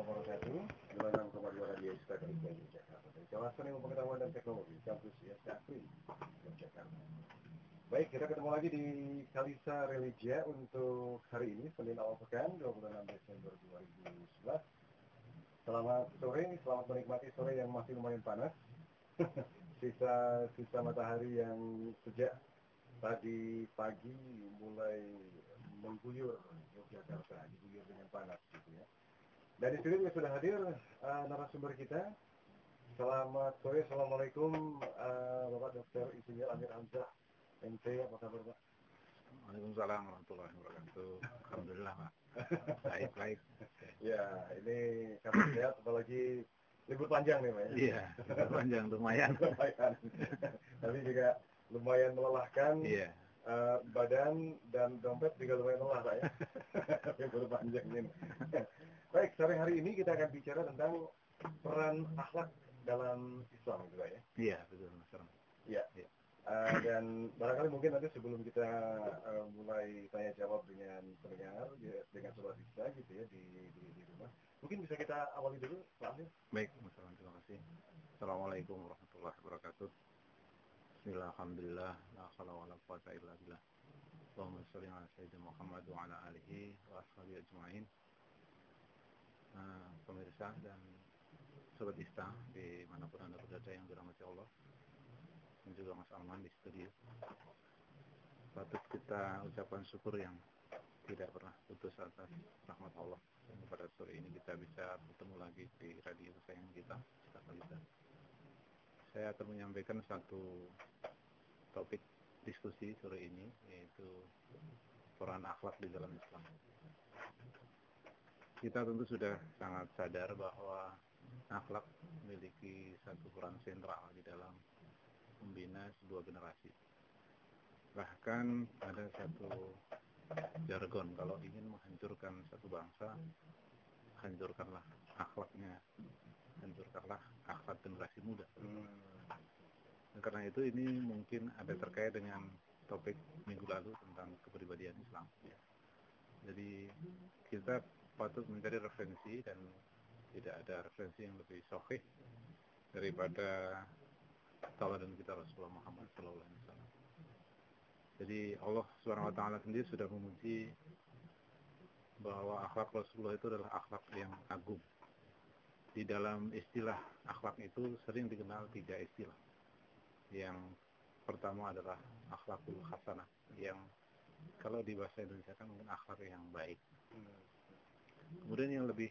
wabarakatuh. 96,2 Radio Istana dari Jakarta. Ilmu pengetahuan dan teknologi Jakarta. Baik, kita ketemu lagi di Kalisa Religia untuk hari ini, Senin awal pekan, 26 Desember 2011. Selamat sore, selamat menikmati sore yang masih lumayan panas. sisa sisa matahari yang sejak tadi pagi mulai mengguyur Yogyakarta, diguyur dengan panas gitu ya. Dan di sini juga sudah hadir uh, narasumber kita. Selamat sore, Assalamualaikum uh, Bapak Dr. Insinyur Amir Hamzah, MT, apa kabar Pak? Waalaikumsalam warahmatullahi wabarakatuh. Alhamdulillah Pak. Baik, baik. ya, ini kabar sehat, apalagi libur panjang nih Pak ya? Iya, libur panjang, lumayan. lumayan. Tapi juga lumayan melelahkan. Iya. Uh, badan dan dompet juga lumayan lelah Pak ya. libur panjang ini. Baik, sore hari ini kita akan bicara tentang peran akhlak dalam Islam, gitu ya. Iya, betul, Mas Iya. Ya. Uh, dan barangkali mungkin nanti sebelum kita uh, mulai tanya jawab dengan pendengar ya, dengan sobat bisa gitu ya di, di, di rumah, mungkin bisa kita awali dulu, Pak Amir. Baik, Mas terima kasih. Assalamualaikum warahmatullahi wabarakatuh. Bismillah, alhamdulillah, la khala wa la quwata illa billah. Allahumma sholli ala sayyidina Muhammad wa ala alihi wa ashabihi ajma'in. Eh, pemirsa dan sobat Ista di mana pun anda berada yang dirahmati Allah. Dan juga Mas Alman di studio. Patut kita ucapkan syukur yang tidak pernah putus atas rahmat Allah. Dan pada sore ini kita bisa bertemu lagi di radio kesayangan kita kita saya akan menyampaikan satu topik diskusi sore ini yaitu peran akhlak di dalam Islam kita tentu sudah sangat sadar bahwa akhlak memiliki satu peran sentral di dalam membina sebuah generasi. Bahkan ada satu jargon kalau ingin menghancurkan satu bangsa, hancurkanlah akhlaknya, hancurkanlah akhlak generasi muda. Hmm. Karena itu ini mungkin ada terkait dengan topik minggu lalu tentang kepribadian Islam. Jadi kita patut mencari referensi dan tidak ada referensi yang lebih sahih daripada tauladan kita Rasulullah Muhammad Sallallahu Alaihi Wasallam. Jadi Allah Subhanahu Wa Taala sendiri sudah memuji bahwa akhlak Rasulullah itu adalah akhlak yang agung. Di dalam istilah akhlak itu sering dikenal tiga istilah. Yang pertama adalah akhlakul hasanah, yang kalau di bahasa Indonesia kan mungkin akhlak yang baik. Kemudian yang lebih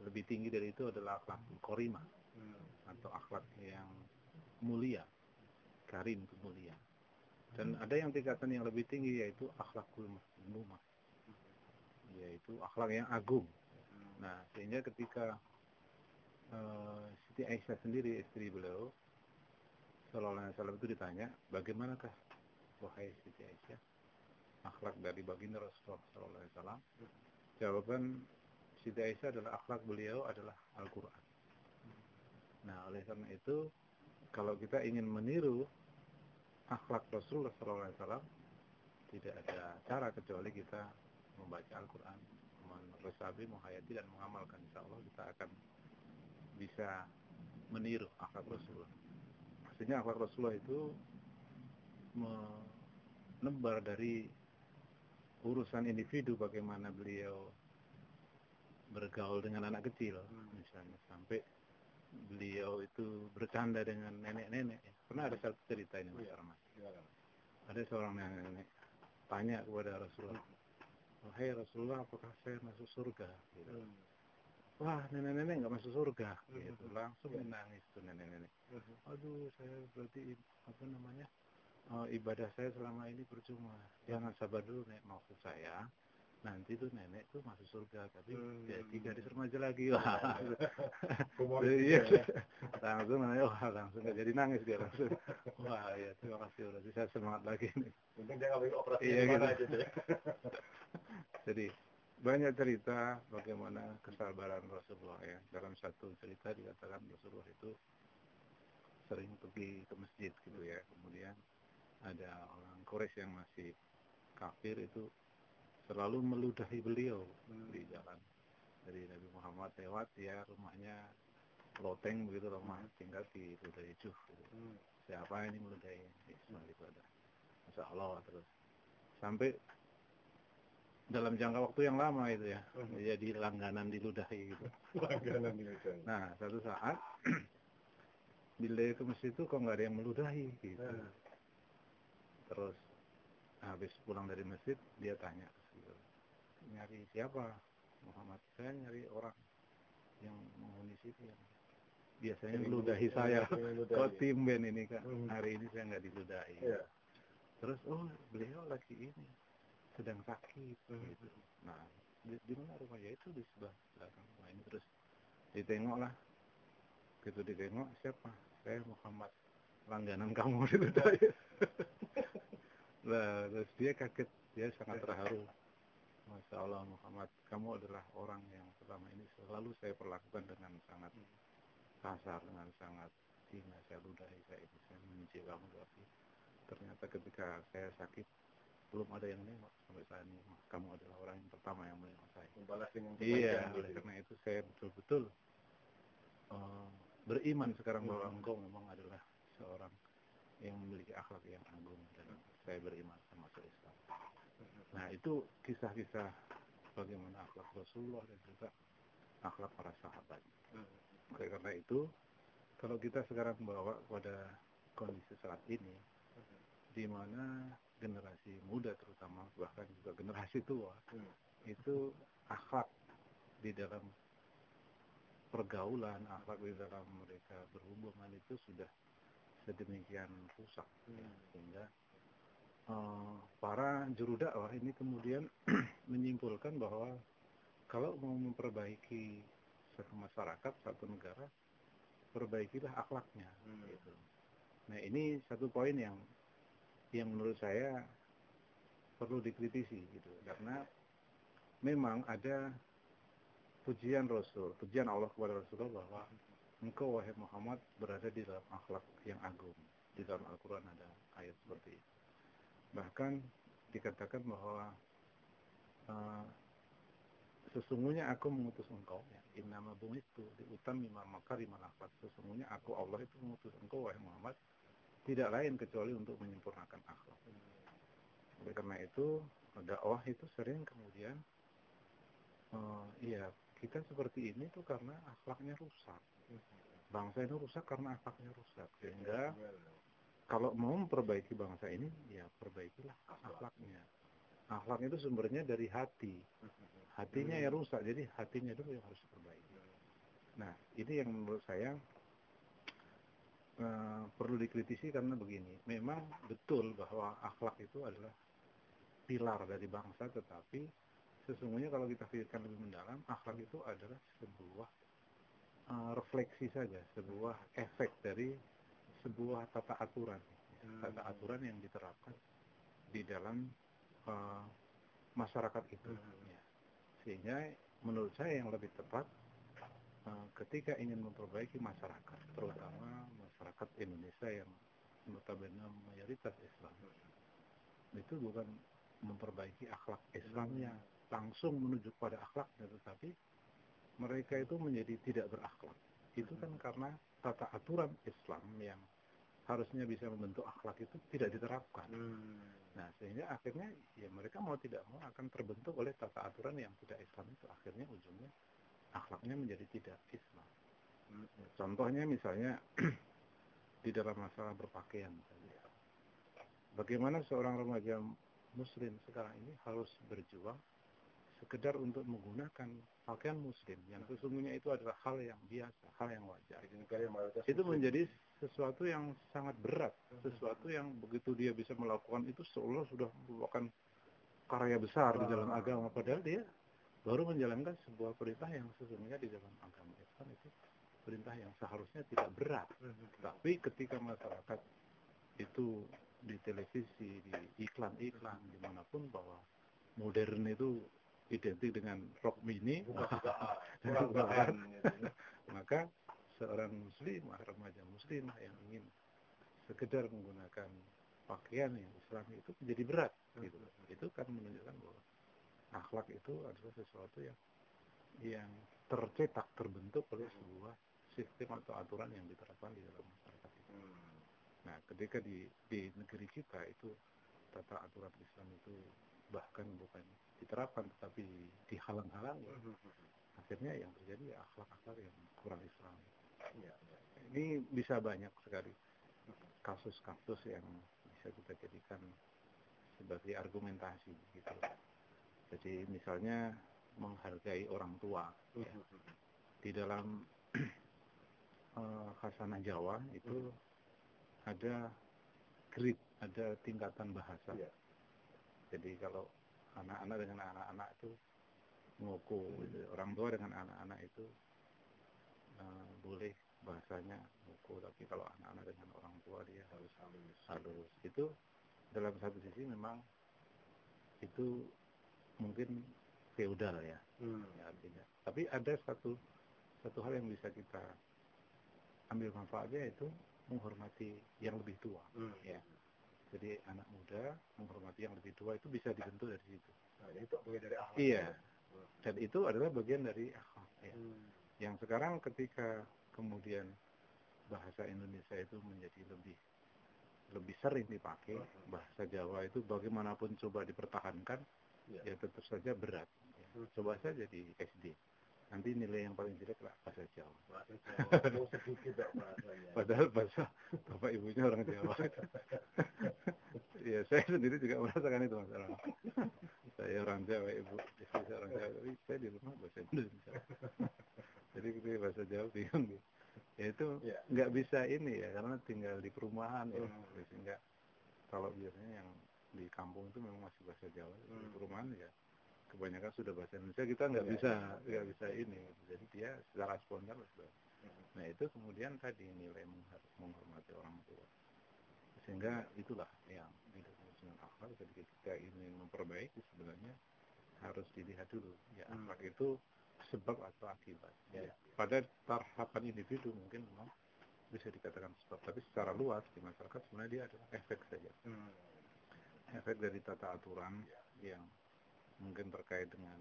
lebih tinggi dari itu adalah akhlak korima hmm. atau akhlak yang mulia, karim mulia. Dan ada yang tingkatan yang lebih tinggi yaitu akhlakul mahmumah, yaitu akhlak yang agung. Nah, sehingga ketika uh, Siti Aisyah sendiri istri beliau Sallallahu Alaihi Wasallam itu ditanya, bagaimanakah wahai Siti Aisyah akhlak dari baginda Rasulullah Sallallahu Alaihi Wasallam? Jawaban Siti Aisyah adalah akhlak beliau adalah Al-Quran. Nah, oleh karena itu, kalau kita ingin meniru akhlak Rasulullah SAW, tidak ada cara kecuali kita membaca Al-Quran, meresapi, menghayati, dan mengamalkan. Insya Allah kita akan bisa meniru akhlak Rasulullah. Maksudnya akhlak Rasulullah itu menebar dari urusan individu bagaimana beliau bergaul dengan anak kecil hmm. misalnya sampai beliau itu bercanda dengan nenek-nenek pernah ada satu cerita ini mas oh, iya. ada seorang nenek-nenek tanya kepada Rasulullah oh, Hai Rasulullah apakah saya masuk surga gitu. hmm. wah nenek-nenek nggak masuk surga hmm. gitu langsung yeah. menangis tuh nenek-nenek hmm. aduh saya berarti apa namanya oh, ibadah saya selama ini percuma. Jangan sabar dulu nek maksud saya. Nanti tuh nenek tuh masuk surga tapi hmm. jadi gadis remaja lagi. Wah iya. Ya. langsung nanya wah langsung gak jadi nangis dia langsung. Wah ya terima kasih udah bisa semangat lagi nih. Mungkin dia ngambil operasi iya, gitu. gitu ya. Jadi banyak cerita bagaimana kesabaran Rasulullah ya. Dalam satu cerita dikatakan Rasulullah itu sering pergi ke masjid gitu ya. Kemudian ada orang Quraisy yang masih kafir itu selalu meludahi beliau hmm. di jalan. dari Nabi Muhammad lewat ya rumahnya loteng begitu rumah tinggal di ludahi juh gitu. Hmm. siapa ini meludahi Ismail itu ada Masya Allah terus sampai dalam jangka waktu yang lama itu ya Hmm. jadi langganan diludahi gitu Langganan kan. nah satu saat bila ke masjid itu kok nggak ada yang meludahi gitu Nah. Terus habis pulang dari masjid dia tanya gitu, nyari siapa? Muhammad saya nyari orang yang menghuni situ. Yang biasanya meludahi melu- saya kok timben ini kak? Hmm. hari ini saya nggak diludahi. Iya. terus oh beliau lagi ini sedang sakit. Hmm. gitu. Nah di, di mana rumahnya? Itu di sebelah belakang rumah ini. Terus ditengok lah gitu ditengok siapa? Saya Muhammad langganan kamu. Diludahi terus dia kaget. Dia sangat terharu. Masya Allah Muhammad. Kamu adalah orang yang selama ini selalu saya perlakukan dengan sangat kasar dengan sangat hina. Saya ludahi saya ini saya membenci kamu tapi ternyata ketika saya sakit belum ada yang nengok sampai saat ini. Kamu adalah orang yang pertama yang menengok saya. Membalas dengan iya oleh karena itu saya betul-betul eh, beriman sekarang bahwa Hmm. engkau memang adalah seorang yang memiliki akhlak yang agung dan saya beriman sama Islam nah itu kisah-kisah bagaimana akhlak Rasulullah dan juga akhlak para sahabat oleh karena itu kalau kita sekarang bawa pada kondisi saat ini di mana generasi muda terutama bahkan juga generasi tua Hmm. itu akhlak di dalam pergaulan akhlak di dalam mereka berhubungan itu sudah sedemikian rusak ya. Hmm. sehingga eh, para juru dakwah ini kemudian menyimpulkan bahwa kalau mau memperbaiki satu masyarakat satu negara perbaikilah akhlaknya Hmm. gitu. Nah ini satu poin yang yang menurut saya perlu dikritisi gitu karena memang ada pujian Rasul, pujian Allah kepada Rasulullah bahwa engkau wahai Muhammad berada di dalam akhlak yang agung. Di dalam Al-Quran ada ayat seperti itu. Bahkan dikatakan bahwa eh, sesungguhnya aku mengutus engkau ya. Innama bumistu di utamima makarimal akhlak sesungguhnya aku Allah itu mengutus engkau wahai Muhammad. Tidak lain kecuali untuk menyempurnakan akhlak. Oleh karena itu dakwah itu sering kemudian eh, iya kita seperti ini tuh karena akhlaknya rusak. Bangsa ini rusak karena akhlaknya rusak. Sehingga kalau mau memperbaiki bangsa ini ya perbaikilah akhlaknya. Akhlak itu sumbernya dari hati. Hatinya yang rusak jadi hatinya dulu yang harus diperbaiki. Nah ini yang menurut saya eh, perlu dikritisi karena begini. Memang betul bahwa akhlak itu adalah pilar dari bangsa tetapi sesungguhnya kalau kita pikirkan lebih mendalam akhlak itu adalah sebuah eh, refleksi saja sebuah efek dari sebuah tata aturan. Tata aturan yang diterapkan di dalam eh, masyarakat itu. Ya. sehingga menurut saya yang lebih tepat eh, ketika ingin memperbaiki masyarakat terutama masyarakat Indonesia yang notabene mayoritas Islam. Itu bukan memperbaiki akhlak Islamnya langsung menuju pada akhlaknya tetapi mereka itu menjadi tidak berakhlak. Itu kan karena tata aturan Islam yang harusnya bisa membentuk akhlak itu tidak diterapkan Nah, sehingga akhirnya ya mereka mau tidak mau akan terbentuk oleh tata aturan yang tidak Islam itu. Akhirnya ujungnya akhlaknya menjadi tidak Islam. Contohnya misalnya di dalam masalah berpakaian misalnya. Bagaimana seorang remaja muslim sekarang ini harus berjuang sekedar untuk menggunakan pakaian muslim yang sesungguhnya itu adalah hal yang biasa, hal yang wajar. Itu menjadi sesuatu yang sangat berat, sesuatu yang begitu dia bisa melakukan itu seolah sudah merupakan karya besar di dalam agama, padahal dia baru menjalankan sebuah perintah yang sesungguhnya di dalam agama Islam itu perintah yang seharusnya tidak berat. Tapi ketika masyarakat itu di televisi, di iklan-iklan, di mana pun bahwa modern itu identik dengan rock mini, maka seorang muslim, remaja muslim yang ingin sekedar menggunakan pakaian yang islami itu menjadi berat gitu. Itu kan menunjukkan bahwa akhlak itu adalah sesuatu yang yang tercetak terbentuk oleh sebuah sistem atau aturan yang diterapkan di dalam masyarakat itu. Hmm. Nah, ketika di di negeri kita itu tata aturan Islam itu bahkan bukan diterapkan tetapi dihalang-halangi. Hmm, hmm, Akhirnya yang terjadi ya akhlak-akhlak yang kurang Islam. Ya, ya. Ini bisa banyak sekali kasus-kasus yang bisa kita jadikan sebagai argumentasi gitu. Jadi misalnya menghargai orang tua ya. di dalam uh, khasanah Jawa itu ada grid, ada tingkatan bahasa. Ya. Jadi kalau anak-anak dengan anak-anak itu ngoko, gitu. orang tua dengan anak-anak itu uh, boleh bahasanya ngoko, tapi kalau anak-anak dengan orang tua dia harus halus. halus. Itu dalam satu sisi memang itu mungkin feodal ya, hmm. ya artinya. Tapi ada satu satu hal yang bisa kita ambil manfaatnya itu menghormati yang lebih tua, hmm. ya. Jadi anak muda menghormati yang lebih tua itu bisa dibentuk dari situ. Nah, itu bagian dari akhlak. Iya. Ya? Dan itu adalah bagian dari akhlak. Ya. Hmm. Yang sekarang ketika kemudian bahasa Indonesia itu menjadi lebih lebih sering dipakai bahasa Jawa itu bagaimanapun coba dipertahankan ya, ya tetap saja berat ya. coba saja di SD nanti nilai yang paling jelek lah bahasa Jawa. Padahal bahasa bapak ibunya orang Jawa. Ya saya sendiri juga merasakan itu masalah saya orang Jawa ibu. Istri saya orang Jawa. Tapi saya di rumah bahasa Indonesia. Jadi ketika bahasa Jawa bingung gitu ya itu ya. nggak ya. bisa ini ya karena tinggal di perumahan ya. Hmm. sehingga kalau biasanya yang di kampung itu memang masih bahasa Jawa. Hmm. di perumahan ya kebanyakan sudah bahasa Indonesia kita nggak ya, bisa ya. nggak ya. bisa ini jadi dia secara spontan sudah hmm. nah itu kemudian tadi nilai menghormati orang tua sehingga itulah yang didefinisikan akhlak ketika kita ingin memperbaiki sebenarnya harus dilihat dulu ya hmm. akhlak itu sebab atau akibat. Ya. Pada tahapan individu mungkin memang bisa dikatakan sebab, tapi secara luas di masyarakat sebenarnya dia adalah efek saja. Hmm. Efek dari tata aturan ya. yang mungkin terkait dengan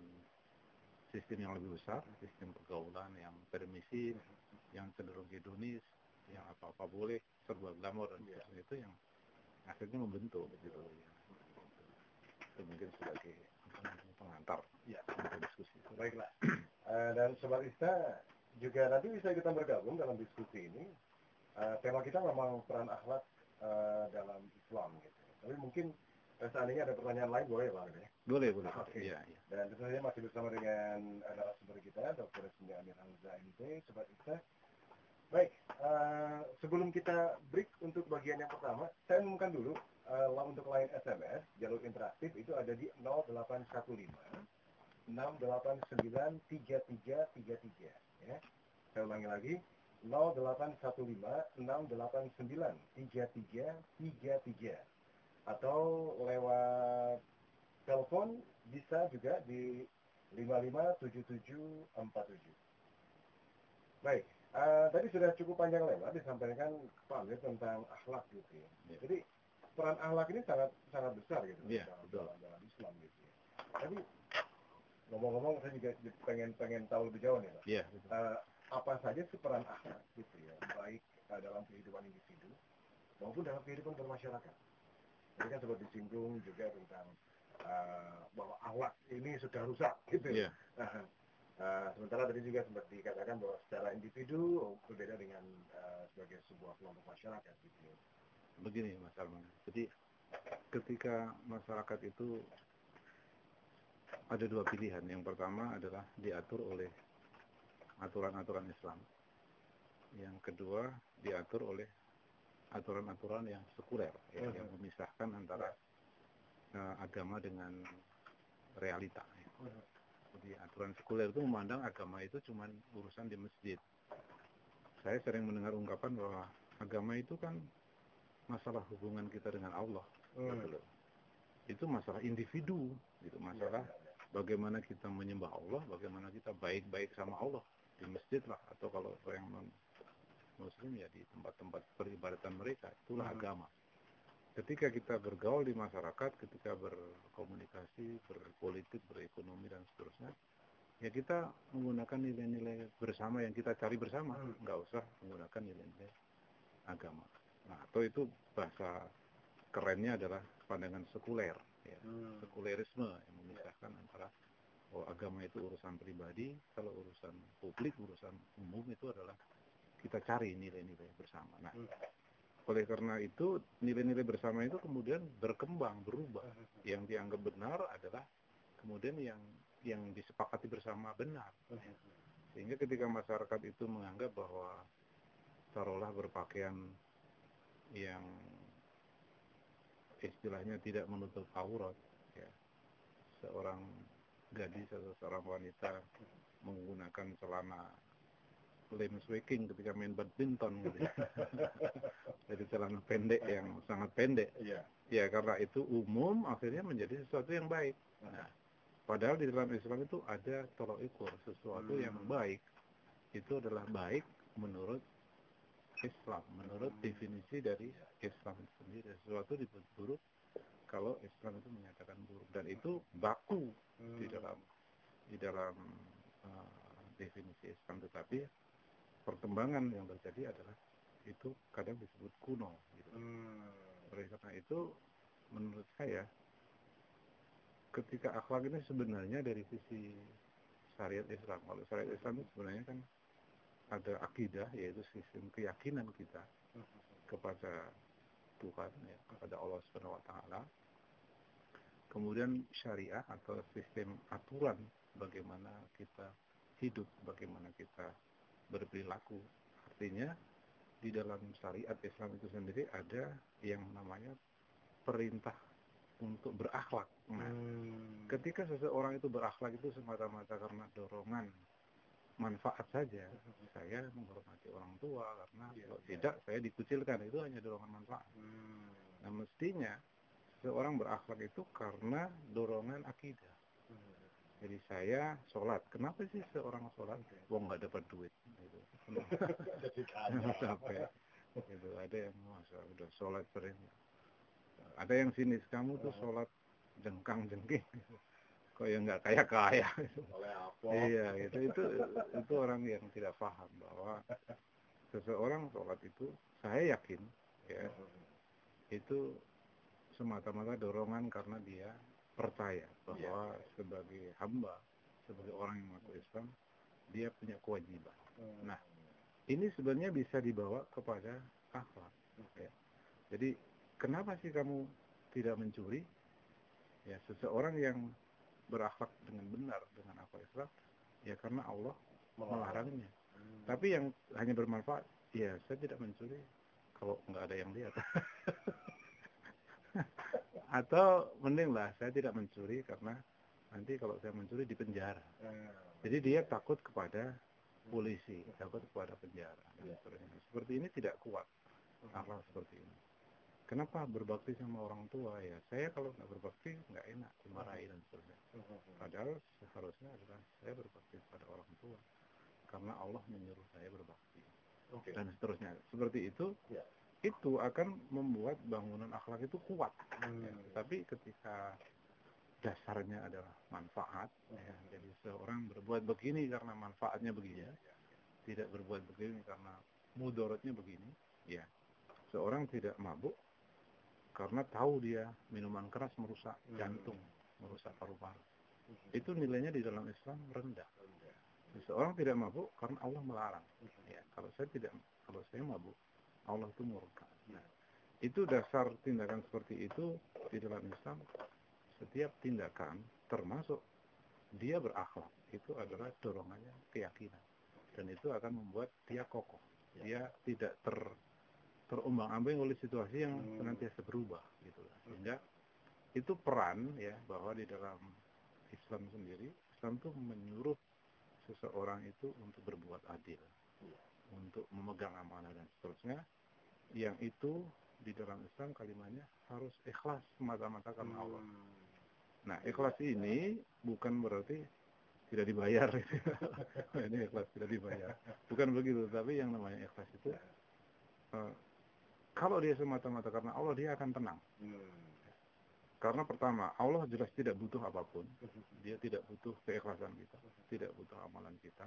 sistem yang lebih besar, sistem pergaulan yang permisif, hmm. yang cenderung hedonis, yang apa-apa boleh, serba glamor dan ya. itu yang akhirnya membentuk gitu ya. Itu mungkin sebagai pengantar ya diskusi. Baiklah. Uh, dan Sobat Ista juga nanti bisa ikutan bergabung dalam diskusi ini. Uh, tema kita memang peran akhlak uh, dalam Islam gitu. Tapi mungkin seandainya ada pertanyaan lain boleh Bang ya? Boleh, boleh. Oke. Okay. Ya, ya. Dan tentu saja masih bersama dengan narasumber kita Dr. Resmi Amir Hamzah MT, Sobat Ista. Baik, uh, sebelum kita break untuk bagian yang pertama, saya umumkan dulu uh, untuk line SMS jalur interaktif itu ada di 0815 6893333 ya. Saya ulangi lagi 0815689333 atau lewat telepon bisa juga di 557747. Baik, uh, tadi sudah cukup panjang lebar disampaikan Pak Amir tentang akhlak gitu ya. ya. Jadi peran akhlak ini sangat sangat besar gitu ya, dalam, dalam, dalam Islam gitu ya. Tapi ngomong-ngomong saya juga pengen pengen tahu lebih jauh nih Pak. Iya. Uh, apa saja sih peran akhlak gitu ya, baik uh, dalam kehidupan individu maupun dalam kehidupan bermasyarakat. Tadi kan sempat disinggung juga tentang uh, bahwa akhlak ini sudah rusak gitu. Yeah. Uh, sementara tadi juga sempat dikatakan bahwa secara individu berbeda dengan uh, sebagai sebuah kelompok masyarakat gitu. Begini Mas Arman, jadi ketika masyarakat itu ada dua pilihan. Yang pertama adalah diatur oleh aturan-aturan Islam. Yang kedua diatur oleh aturan-aturan yang sekuler, ya, uh yang memisahkan antara uh, agama dengan realita. Ya. Jadi aturan sekuler itu memandang agama itu cuma urusan di masjid. Saya sering mendengar ungkapan bahwa agama itu kan masalah hubungan kita dengan Allah. Uh Itu masalah individu, itu masalah ya, ya, ya bagaimana kita menyembah Allah, bagaimana kita baik-baik sama Allah di masjid lah atau kalau yang non muslim ya di tempat-tempat peribadatan mereka itulah hmm. agama. Ketika kita bergaul di masyarakat, ketika berkomunikasi, berpolitik, berekonomi dan seterusnya, ya kita menggunakan nilai-nilai bersama yang kita cari bersama, Hmm. nggak usah menggunakan nilai-nilai agama. Nah, atau itu bahasa kerennya adalah pandangan sekuler, ya. Hmm. sekulerisme yang memisahkan antara oh agama itu urusan pribadi, kalau urusan publik, urusan umum itu adalah kita cari nilai-nilai bersama. Nah, Hmm. oleh karena itu nilai-nilai bersama itu kemudian berkembang, berubah. Yang dianggap benar adalah kemudian yang yang disepakati bersama benar. Sehingga ketika masyarakat itu menganggap bahwa taruhlah berpakaian yang istilahnya tidak menutup aurat, ya. seorang gadis atau seorang wanita menggunakan celana lem swaking ketika main badminton gitu ya. Jadi celana pendek yang sangat pendek. Iya. Ya karena itu umum akhirnya menjadi sesuatu yang baik. Nah, padahal di dalam Islam itu ada tolok ukur sesuatu Hmm. yang baik itu adalah baik menurut Islam, menurut Hmm. definisi dari Islam itu sendiri. Sesuatu disebut buruk kalau Islam itu menyatakan buruk dan itu baku di Hmm. dalam di dalam uh, definisi Islam tetapi perkembangan yang terjadi adalah itu kadang disebut kuno gitu. Hmm. Oleh karena itu menurut saya ketika akhlak ini sebenarnya dari sisi syariat Islam. Kalau syariat Islam itu sebenarnya kan ada akidah yaitu sistem keyakinan kita kepada Tuhan ya, kepada Allah Subhanahu wa taala. Kemudian syariah atau sistem aturan bagaimana kita hidup, bagaimana kita berperilaku. Artinya di dalam syariat Islam itu sendiri ada yang namanya perintah untuk berakhlak. Nah, Hmm. ketika seseorang itu berakhlak itu semata-mata karena dorongan manfaat saja, saya menghormati orang tua karena Iya, kalau iya. tidak saya dikucilkan itu hanya dorongan manfaat. Hmm. Nah, mestinya seorang berakhlak itu karena dorongan akidah. Hmm. Jadi saya sholat. Kenapa sih seorang sholat? Wong nggak dapat duit. Gitu. Capek. Gitu. Ada yang masa udah sholat sering. Ada yang sinis kamu tuh sholat jengkang jengking. Kok yang nggak kaya kaya. Iya, itu itu itu orang yang tidak paham bahwa seseorang sholat itu saya yakin ya itu semata-mata dorongan karena dia percaya bahwa sebagai hamba, sebagai orang yang mengaku Islam, dia punya kewajiban. Nah, Ini sebenarnya bisa dibawa kepada akhlak. Ya. Jadi kenapa sih kamu tidak mencuri? Ya, seseorang yang berakhlak dengan benar dengan akhlak Islam, ya karena Allah melarangnya. Hmm. Tapi yang hanya bermanfaat, ya saya tidak mencuri kalau nggak ada yang lihat. Atau mending lah saya tidak mencuri karena nanti kalau saya mencuri di penjara. Hmm. Jadi dia takut kepada polisi, takut kepada penjara. dan Ya. seterusnya. Seperti ini tidak kuat akhlak seperti ini. Kenapa berbakti sama orang tua ya? Saya kalau nggak berbakti nggak enak dimarahi dan seterusnya. Padahal seharusnya adalah saya berbakti kepada orang tua karena Allah menyuruh saya berbakti Oke. dan seterusnya. Seperti itu, Ya. itu akan membuat bangunan akhlak itu kuat. Hmm. Ya, Tapi ketika dasarnya adalah manfaat, ya, jadi seorang berbuat begini karena manfaatnya begini, tidak berbuat begini karena mudorotnya begini, ya seorang tidak mabuk karena tahu dia minuman keras merusak Hmm. jantung, merusak paru-paru. Itu nilainya di dalam Islam rendah. Seseorang tidak mabuk karena Allah melarang. Ya, kalau saya tidak, kalau saya mabuk, Allah itu murka. Nah, itu dasar tindakan seperti itu di dalam Islam. Setiap tindakan, termasuk dia berakhlak, itu adalah dorongannya keyakinan, dan itu akan membuat dia kokoh. Dia tidak ter terumbang-ambing oleh situasi yang Hmm. senantiasa berubah, gitu. Sehingga itu peran ya bahwa di dalam Islam sendiri, Islam itu menyuruh seseorang itu untuk berbuat adil, untuk memegang amanah dan seterusnya. Yang itu di dalam Islam kalimatnya harus ikhlas semata-mata karena Allah. Hmm. Nah, ikhlas ini bukan berarti tidak dibayar. ini ikhlas tidak dibayar. Bukan begitu, tapi yang namanya ikhlas itu eh, kalau dia semata-mata karena Allah dia akan tenang. Hmm. Karena pertama, Allah jelas tidak butuh apa pun. Dia tidak butuh keikhlasan kita, tidak butuh amalan kita.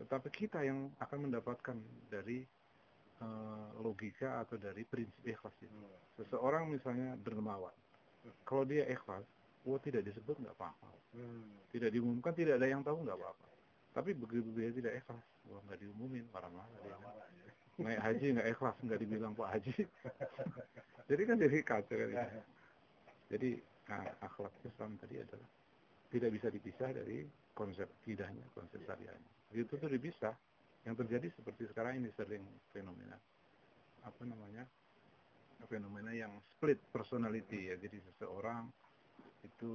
Tetapi kita yang akan mendapatkan dari uh, logika atau dari prinsip ikhlas itu. Seseorang misalnya dermawan. Kalau dia ikhlas, wah tidak disebut nggak apa-apa. Tidak diumumkan, tidak ada yang tahu nggak apa-apa. Tapi begitu dia tidak ikhlas, wah nggak diumumin, marah-marah dia. Kan? Naik haji nggak ikhlas, nggak dibilang Pak Haji. jadi kan jadi kacau kan. Ya. Jadi nah, akhlak Islam tadi adalah tidak bisa dipisah dari konsep tidaknya, konsep syariahnya. Itu tuh dipisah. Yang terjadi seperti sekarang ini sering fenomena apa namanya fenomena yang split personality ya. Jadi seseorang itu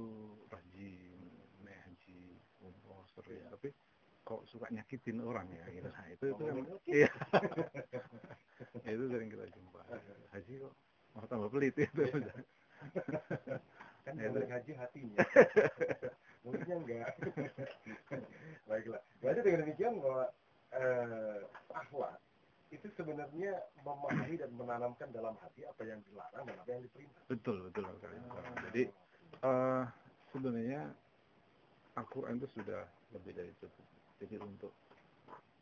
rajin, haji, umroh, sering, tapi kok suka nyakitin orang ya gitu. Nah, itu itu kan iya. itu sering kita jumpa. Haji kok mau tambah pelit itu. kan yang haji hatinya mulutnya enggak baiklah berarti dengan demikian bahwa eh, akhlak itu sebenarnya memahami dan menanamkan dalam hati apa yang dilarang dan apa yang diperintah betul betul sekali oh. jadi uh, sebenarnya Al-Quran itu sudah lebih dari cukup. Jadi untuk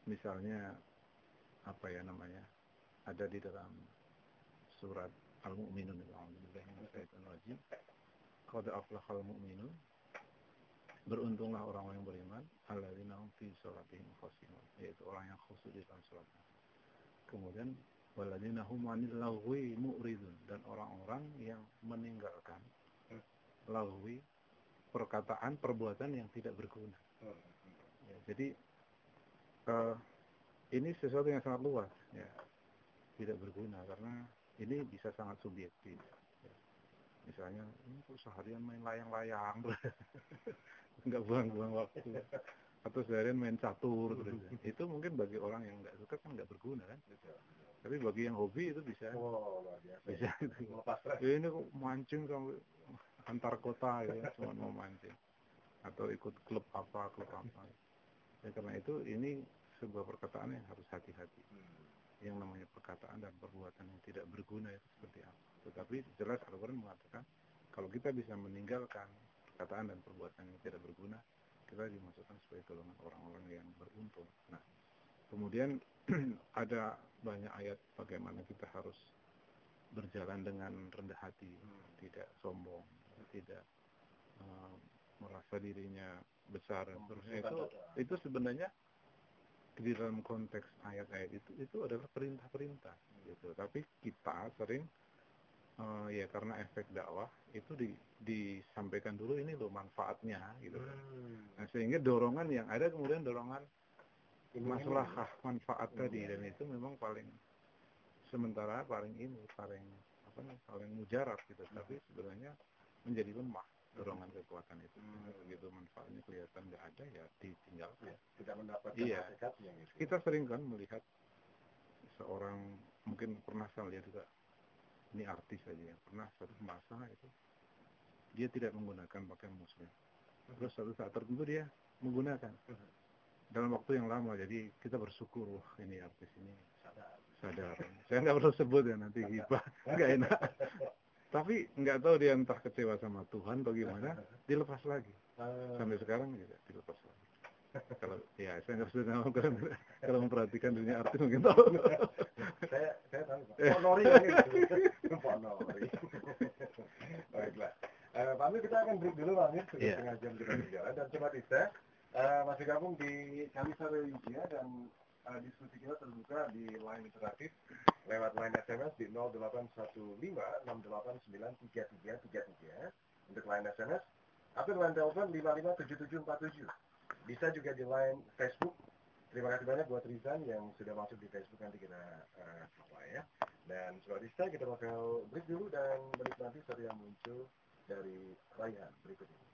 misalnya apa ya namanya ada di dalam surat Al-Mu'minun Qad aflahal mu'minun. Beruntunglah orang yang beriman alladzina fi sholatihim khashi'un yaitu orang yang khusyuk di dalam salatnya. Kemudian walladzina hum 'anil mu'ridun dan orang-orang yang meninggalkan lagwi perkataan perbuatan yang tidak berguna. Ya, jadi uh, ini sesuatu yang sangat luas ya. Tidak berguna karena ini bisa sangat subjektif. Ya. Misalnya, ini kok seharian main layang-layang, nggak buang-buang waktu. Atau seharian main catur, terus. itu mungkin bagi orang yang nggak suka kan nggak berguna kan. Tapi bagi yang hobi itu bisa. Oh, Bisa itu. Ya, ini kok mancing sampai antar kota ya, cuma mau mancing. Atau ikut klub apa, klub apa. Ya, karena itu ini sebuah perkataan yang harus hati-hati. Hmm yang namanya perkataan dan perbuatan yang tidak berguna itu seperti apa. Tetapi jelas Al-Quran mengatakan kalau kita bisa meninggalkan perkataan dan perbuatan yang tidak berguna, kita dimasukkan sebagai golongan orang-orang yang beruntung. Nah, kemudian ada banyak ayat bagaimana kita harus berjalan dengan rendah hati, hmm. tidak sombong, tidak uh, merasa dirinya besar. Terus itu itu sebenarnya di dalam konteks ayat-ayat itu itu adalah perintah-perintah gitu tapi kita sering uh, ya karena efek dakwah itu di, disampaikan dulu ini loh manfaatnya gitu hmm. nah sehingga dorongan yang ada kemudian dorongan masalah manfaat hmm. tadi dan itu memang paling sementara paling ini paling apa nih paling mujarab gitu hmm. tapi sebenarnya menjadi lemah dorongan kekuatan itu hmm. begitu manfaatnya kelihatan nggak ada ya ditinggal ya, tidak mendapatkan iya. gitu. kita sering kan melihat seorang mungkin pernah saya lihat juga ini artis aja yang pernah satu masa itu dia tidak menggunakan pakaian muslim hmm. terus satu saat tertentu dia menggunakan hmm. dalam waktu yang lama jadi kita bersyukur wah ini artis ini sadar sadar saya nggak perlu sebut ya nanti hibah nggak enak tapi nggak tahu dia entah kecewa sama Tuhan atau gimana dilepas lagi. Ah. sampai sekarang juga dilepas lagi. Kalau ya saya nggak sudah tahu kalau, kalau memperhatikan dunia artis mungkin tahu. Saya saya tahu Pak. Nori ini Pak Nori. Baiklah. Uh, Pak Amir kita akan break dulu Pak Amir. Sudah yeah. setengah jam kita berjalan dan coba kita uh, masih gabung di Kalisa Religia dan uh, diskusi kita terbuka di line interaktif lewat line SMS di 081568933333 untuk line SMS atau line telepon 557747. Bisa juga di line Facebook. Terima kasih banyak buat Rizan yang sudah masuk di Facebook nanti kita uh, ya. Dan selanjutnya kita bakal break dulu dan menikmati sesuatu yang muncul dari raihan berikut ini.